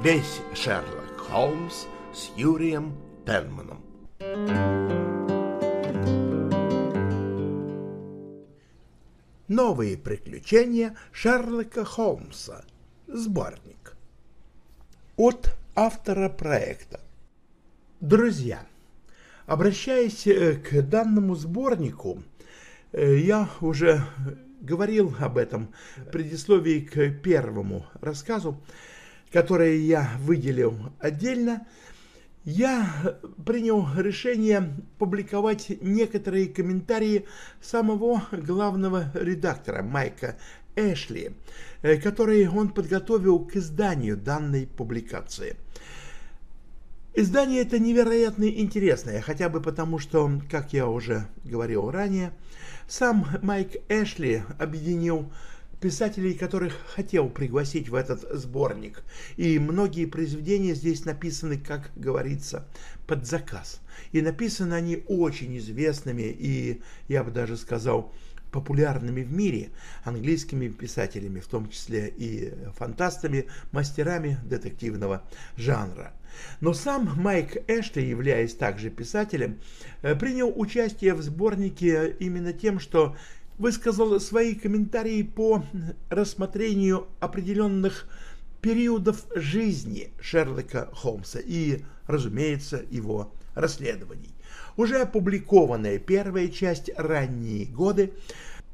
Весь Шерлок Холмс с Юрием Пенманом. Новые приключения Шерлока Холмса. Сборник. От автора проекта. Друзья, обращаясь э, к данному сборнику, э, я уже говорил об этом в предисловии к первому рассказу, которое я выделил отдельно, я принял решение публиковать некоторые комментарии самого главного редактора Майка Эшли, э, которые он подготовил к изданию данной публикации. Издание это невероятно интересное, хотя бы потому, что, как я уже говорил ранее, сам Майк Эшли объединил писателей, которых хотел пригласить в этот сборник, и многие произведения здесь написаны, как говорится, под заказ. И написаны они очень известными и, я бы даже сказал, популярными в мире английскими писателями, в том числе и фантастами, мастерами детективного жанра. Но сам Майк Эшли, являясь также писателем, э, принял участие в сборнике именно тем, что высказал свои комментарии по рассмотрению определенных периодов жизни Шерлока Холмса и, разумеется, его расследований. Уже опубликованная первая часть «Ранние годы»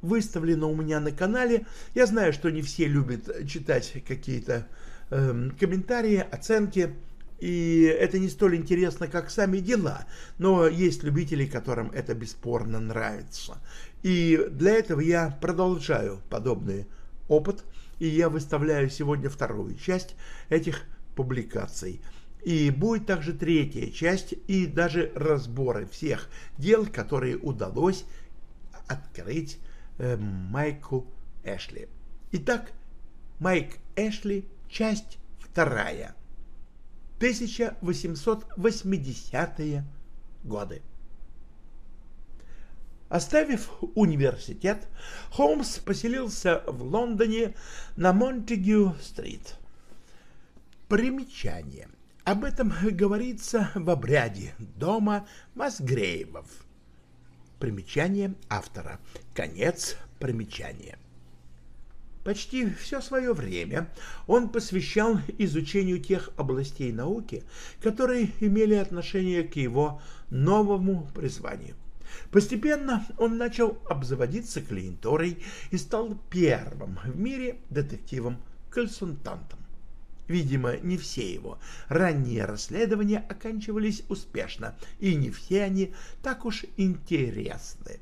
выставлена у меня на канале. Я знаю, что не все любят читать какие-то э, комментарии, оценки, и это не столь интересно, как сами дела, но есть любители, которым это бесспорно нравится. И для этого я продолжаю подобный опыт, и я выставляю сегодня вторую часть этих публикаций. И будет также третья часть и даже разборы всех дел, которые удалось открыть э, Майку Эшли. Итак, Майк Эшли, часть вторая. 1880-е годы. Оставив университет, Холмс поселился в Лондоне на Монтегю-стрит. Примечание. Об этом говорится в обряде дома Масгрейвов. Примечание автора. Конец примечания. Почти все свое время он посвящал изучению тех областей науки, которые имели отношение к его новому призванию. Постепенно он начал обзаводиться клиентурой и стал первым в мире детективом-консультантом. Видимо, не все его ранние расследования оканчивались успешно, и не все они так уж интересны.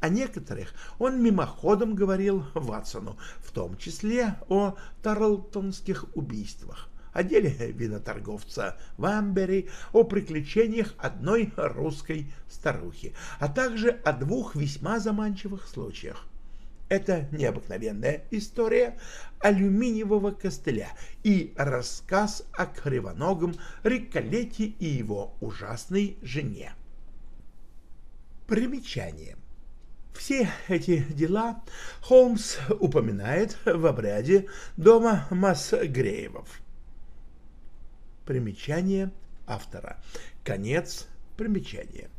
О некоторых он мимоходом говорил Ватсону, в том числе о Тарлтонских убийствах о деле виноторговца в Амбери, о приключениях одной русской старухи, а также о двух весьма заманчивых случаях. Это необыкновенная история алюминиевого костыля и рассказ о кривоногом Риколете и его ужасной жене. Примечание. Все эти дела Холмс упоминает в обряде дома Масгреевов. Примечание автора. Конец примечания.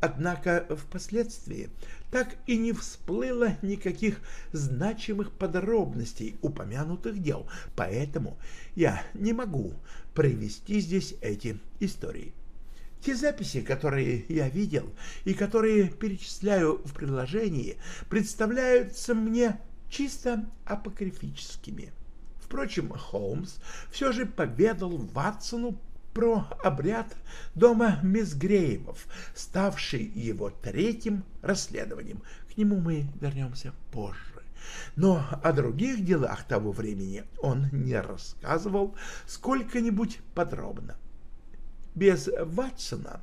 Однако впоследствии так и не всплыло никаких значимых подробностей упомянутых дел, поэтому я не могу привести здесь эти истории. Те записи, которые я видел и которые перечисляю в предложении, представляются мне чисто апокрифическими. Впрочем, Холмс все же поведал Ватсону про обряд дома Мисгреевов, ставший его третьим расследованием. К нему мы вернемся позже. Но о других делах того времени он не рассказывал сколько-нибудь подробно. Без Ватсона,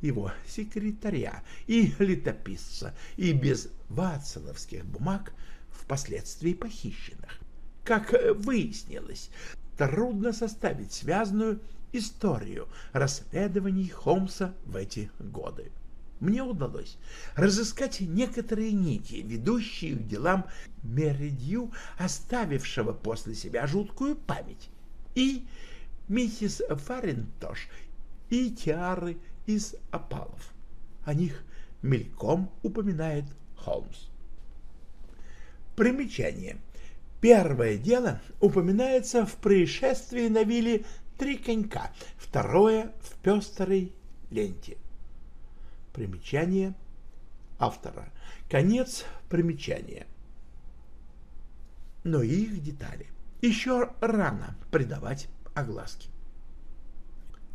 его секретаря и летописца, и без ватсоновских бумаг, впоследствии похищенных. Как выяснилось, трудно составить связанную историю расследований Холмса в эти годы. Мне удалось разыскать некоторые нити, ведущие к делам Меридью, оставившего после себя жуткую память. и миссис Фаринтош и тиары из опалов. О них мельком упоминает Холмс. Примечание. Первое дело упоминается в происшествии на вилле «Три конька», второе — в пестрой ленте. Примечание автора. Конец примечания. Но их детали еще рано придавать огласке.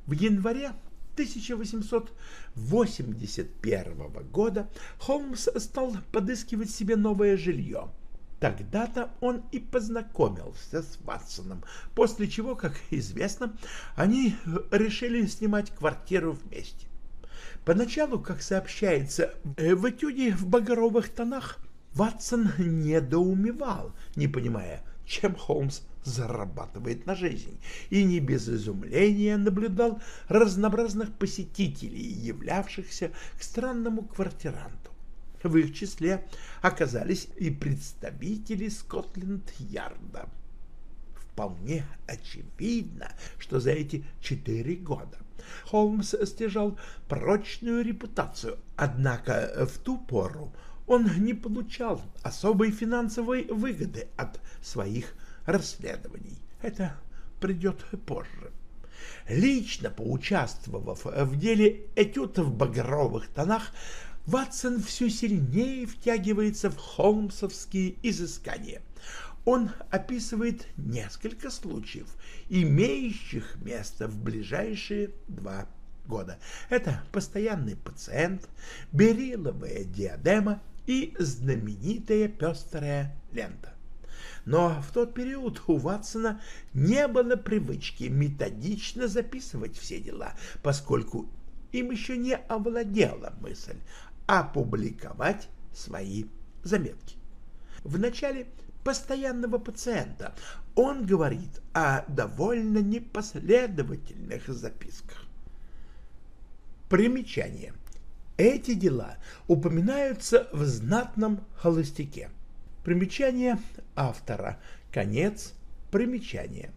В январе 1881 года Холмс стал подыскивать себе новое жилье. Тогда-то он и познакомился с Ватсоном, после чего, как известно, они решили снимать квартиру вместе. Поначалу, как сообщается, в этюде в багровых тонах Ватсон недоумевал, не понимая, чем Холмс зарабатывает на жизнь, и не без изумления наблюдал разнообразных посетителей, являвшихся к странному квартиранту. В их числе оказались и представители Скотленд-Ярда. Вполне очевидно, что за эти четыре года Холмс стяжал прочную репутацию, однако в ту пору он не получал особой финансовой выгоды от своих расследований. Это придет позже. Лично поучаствовав в деле этюд в багровых тонах, Ватсон все сильнее втягивается в холмсовские изыскания. Он описывает несколько случаев, имеющих место в ближайшие два года. Это постоянный пациент, бериловая диадема и знаменитая пестрая лента. Но в тот период у Ватсона не было привычки методично записывать все дела, поскольку им еще не овладела мысль опубликовать свои заметки. В начале постоянного пациента он говорит о довольно непоследовательных записках. Примечание. Эти дела упоминаются в знатном холостяке. Примечание автора. Конец примечания.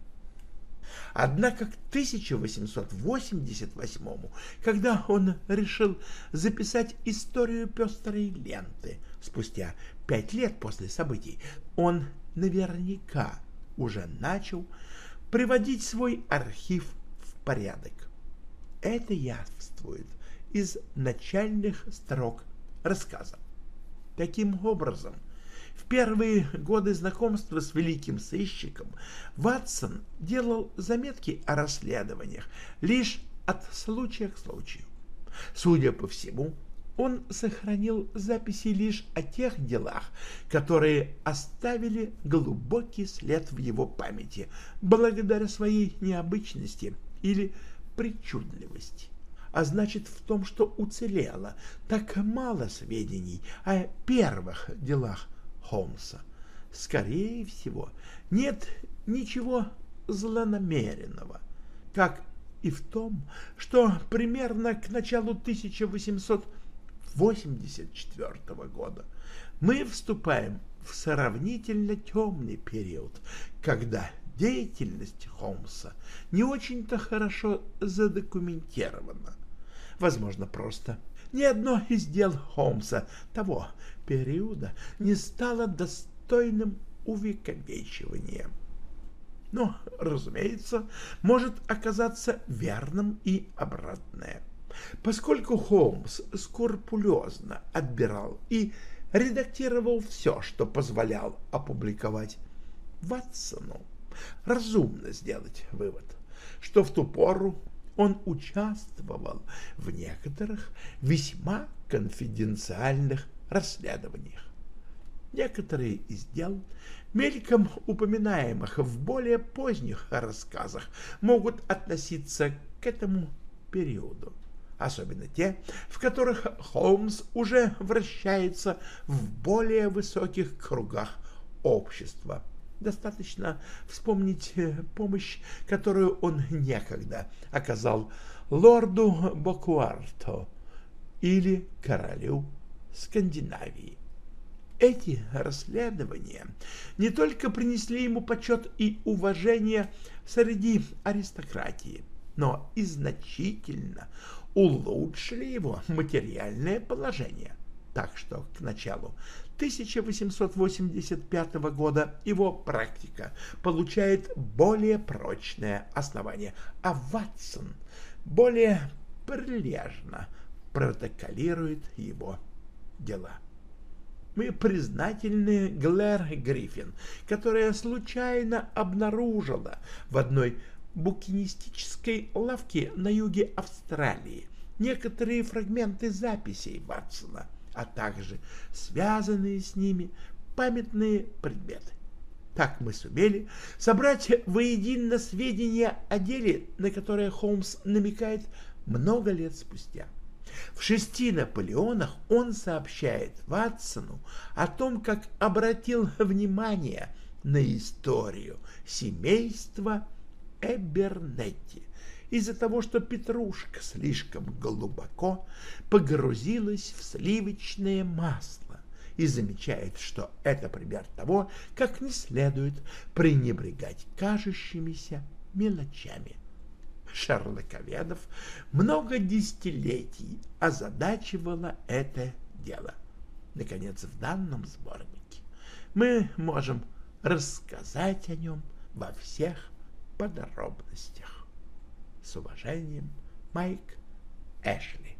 Однако к 1888 когда он решил записать историю пестрой ленты, спустя пять лет после событий, он наверняка уже начал приводить свой архив в порядок. Это явствует из начальных строк рассказа. Таким образом, в первые годы знакомства с великим сыщиком Ватсон делал заметки о расследованиях лишь от случая к случаю. Судя по всему, он сохранил записи лишь о тех делах, которые оставили глубокий след в его памяти благодаря своей необычности или причудливости а значит в том, что уцелело так мало сведений о первых делах Холмса. Скорее всего, нет ничего злонамеренного, как и в том, что примерно к началу 1884 года мы вступаем в сравнительно темный период, когда деятельность Холмса не очень-то хорошо задокументирована возможно, просто. Ни одно из дел Холмса того периода не стало достойным увековечивания. Но, разумеется, может оказаться верным и обратное. Поскольку Холмс скрупулезно отбирал и редактировал все, что позволял опубликовать Ватсону, разумно сделать вывод, что в ту пору он участвовал в некоторых весьма конфиденциальных расследованиях. Некоторые из дел, мельком упоминаемых в более поздних рассказах, могут относиться к этому периоду, особенно те, в которых Холмс уже вращается в более высоких кругах общества Достаточно вспомнить э, помощь, которую он некогда оказал лорду Бокуарто или королю Скандинавии. эти расследования не только принесли ему почет и уважение среди аристократии, но и значительно улучшили его материальное положение. Так что к началу. 1885 года его практика получает более прочное основание, а Ватсон более прилежно протоколирует его дела. Мы признательны Глэр Гриффин, которая случайно обнаружила в одной букинистической лавке на юге Австралии некоторые фрагменты записей Ватсона, а также связанные с ними памятные предметы. Так мы сумели собрать воедино сведения о деле, на которое Холмс намекает много лет спустя. В шести Наполеонах он сообщает Ватсону о том, как обратил внимание на историю семейства Эбернетти из-за того, что Петрушка слишком глубоко погрузилась в сливочное масло и замечает, что это пример того, как не следует пренебрегать кажущимися мелочами шарлоковедов много десятилетий озадачивало это дело. Наконец, в данном сборнике мы можем рассказать о нем во всех подробностях. С уважением, Майк Эшли.